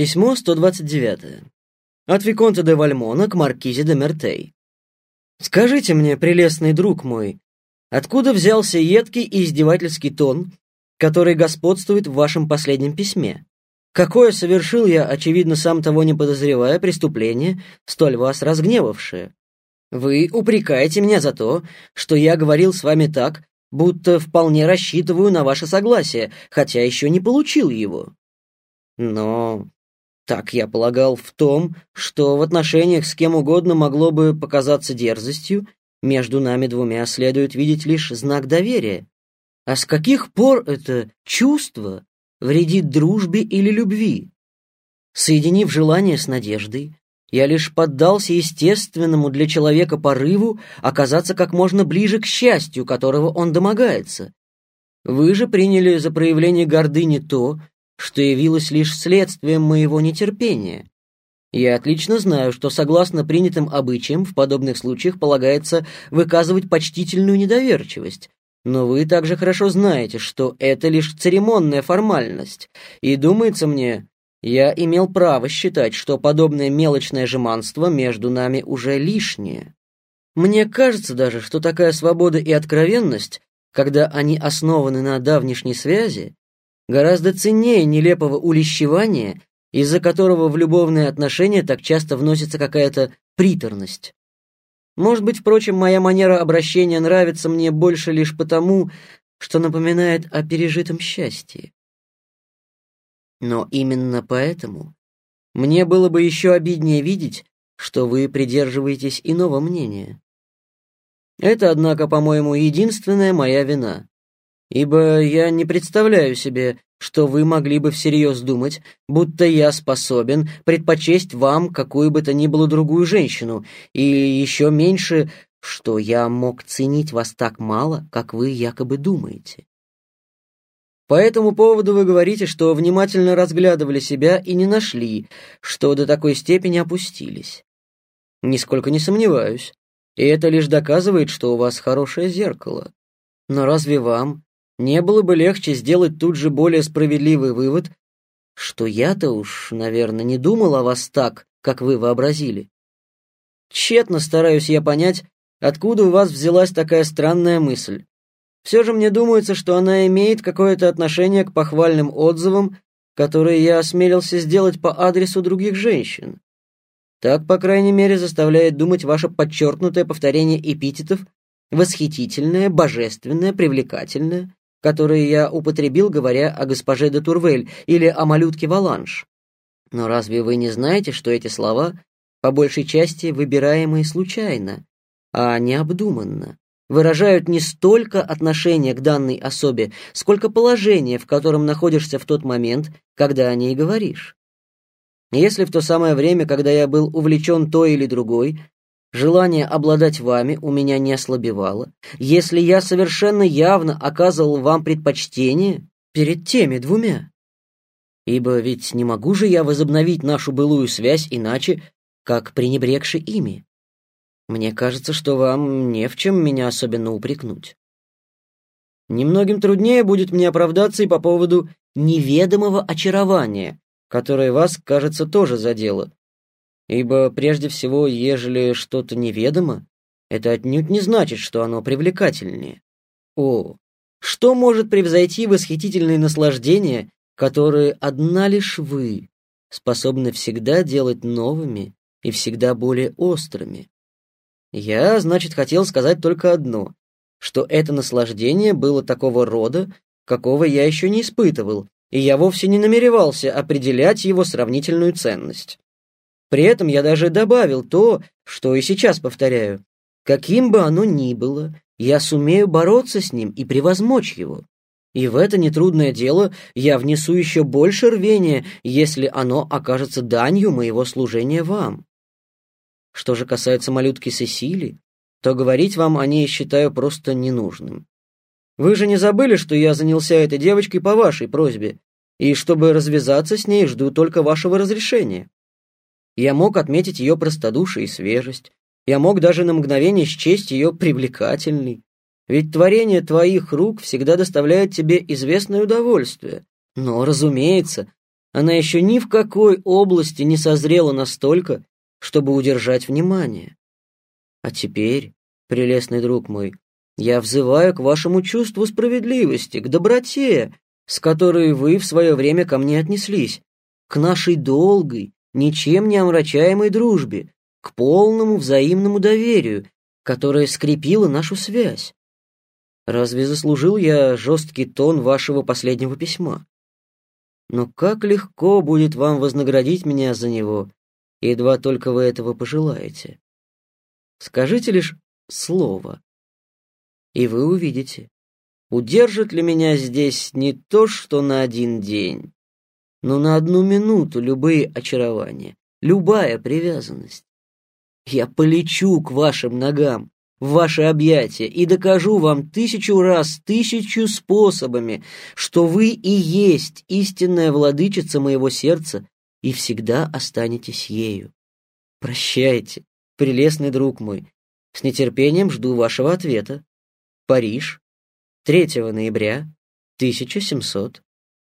Письмо 129. От Виконта де Вальмона к Маркизе де Мертей. «Скажите мне, прелестный друг мой, откуда взялся едкий и издевательский тон, который господствует в вашем последнем письме? Какое совершил я, очевидно, сам того не подозревая, преступление, столь вас разгневавшее? Вы упрекаете меня за то, что я говорил с вами так, будто вполне рассчитываю на ваше согласие, хотя еще не получил его. Но так я полагал в том, что в отношениях с кем угодно могло бы показаться дерзостью, между нами двумя следует видеть лишь знак доверия. А с каких пор это чувство вредит дружбе или любви? Соединив желание с надеждой, я лишь поддался естественному для человека порыву оказаться как можно ближе к счастью, которого он домогается. Вы же приняли за проявление гордыни то, что явилось лишь следствием моего нетерпения. Я отлично знаю, что согласно принятым обычаям в подобных случаях полагается выказывать почтительную недоверчивость, но вы также хорошо знаете, что это лишь церемонная формальность, и, думается мне, я имел право считать, что подобное мелочное жеманство между нами уже лишнее. Мне кажется даже, что такая свобода и откровенность, когда они основаны на давнишней связи, гораздо ценнее нелепого улещевания, из-за которого в любовные отношения так часто вносится какая-то приторность. Может быть, впрочем, моя манера обращения нравится мне больше лишь потому, что напоминает о пережитом счастье. Но именно поэтому мне было бы еще обиднее видеть, что вы придерживаетесь иного мнения. Это, однако, по-моему, единственная моя вина ибо я не представляю себе, что вы могли бы всерьез думать, будто я способен предпочесть вам какую бы то ни было другую женщину, и еще меньше, что я мог ценить вас так мало, как вы якобы думаете. По этому поводу вы говорите, что внимательно разглядывали себя и не нашли, что до такой степени опустились. Нисколько не сомневаюсь, и это лишь доказывает, что у вас хорошее зеркало. Но разве вам не было бы легче сделать тут же более справедливый вывод, что я-то уж, наверное, не думал о вас так, как вы вообразили. Тщетно стараюсь я понять, откуда у вас взялась такая странная мысль. Все же мне думается, что она имеет какое-то отношение к похвальным отзывам, которые я осмелился сделать по адресу других женщин. Так, по крайней мере, заставляет думать ваше подчеркнутое повторение эпитетов «восхитительное», «божественное», «привлекательное», которые я употребил, говоря о госпоже де Турвель или о малютке Валанш. Но разве вы не знаете, что эти слова, по большей части выбираемые случайно, а необдуманно, выражают не столько отношение к данной особе, сколько положение, в котором находишься в тот момент, когда о ней говоришь? Если в то самое время, когда я был увлечен той или другой, Желание обладать вами у меня не ослабевало, если я совершенно явно оказывал вам предпочтение перед теми двумя. Ибо ведь не могу же я возобновить нашу былую связь иначе, как пренебрегши ими. Мне кажется, что вам не в чем меня особенно упрекнуть. Немногим труднее будет мне оправдаться и по поводу неведомого очарования, которое вас, кажется, тоже задело, ибо прежде всего, ежели что-то неведомо, это отнюдь не значит, что оно привлекательнее. О, что может превзойти восхитительные наслаждения, которые одна лишь вы способны всегда делать новыми и всегда более острыми? Я, значит, хотел сказать только одно, что это наслаждение было такого рода, какого я еще не испытывал, и я вовсе не намеревался определять его сравнительную ценность. При этом я даже добавил то, что и сейчас повторяю. Каким бы оно ни было, я сумею бороться с ним и превозмочь его. И в это нетрудное дело я внесу еще больше рвения, если оно окажется данью моего служения вам. Что же касается малютки Сесили, то говорить вам о ней считаю просто ненужным. Вы же не забыли, что я занялся этой девочкой по вашей просьбе, и чтобы развязаться с ней, жду только вашего разрешения. Я мог отметить ее простодушие и свежесть. Я мог даже на мгновение счесть ее привлекательной. Ведь творение твоих рук всегда доставляет тебе известное удовольствие. Но, разумеется, она еще ни в какой области не созрела настолько, чтобы удержать внимание. А теперь, прелестный друг мой, я взываю к вашему чувству справедливости, к доброте, с которой вы в свое время ко мне отнеслись, к нашей долгой, ничем не омрачаемой дружбе, к полному взаимному доверию, которое скрепило нашу связь. Разве заслужил я жесткий тон вашего последнего письма? Но как легко будет вам вознаградить меня за него, едва только вы этого пожелаете. Скажите лишь слово, и вы увидите, удержит ли меня здесь не то, что на один день, но на одну минуту любые очарования, любая привязанность. Я полечу к вашим ногам, в ваши объятия и докажу вам тысячу раз, тысячу способами, что вы и есть истинная владычица моего сердца и всегда останетесь ею. Прощайте, прелестный друг мой. С нетерпением жду вашего ответа. Париж, 3 ноября 1700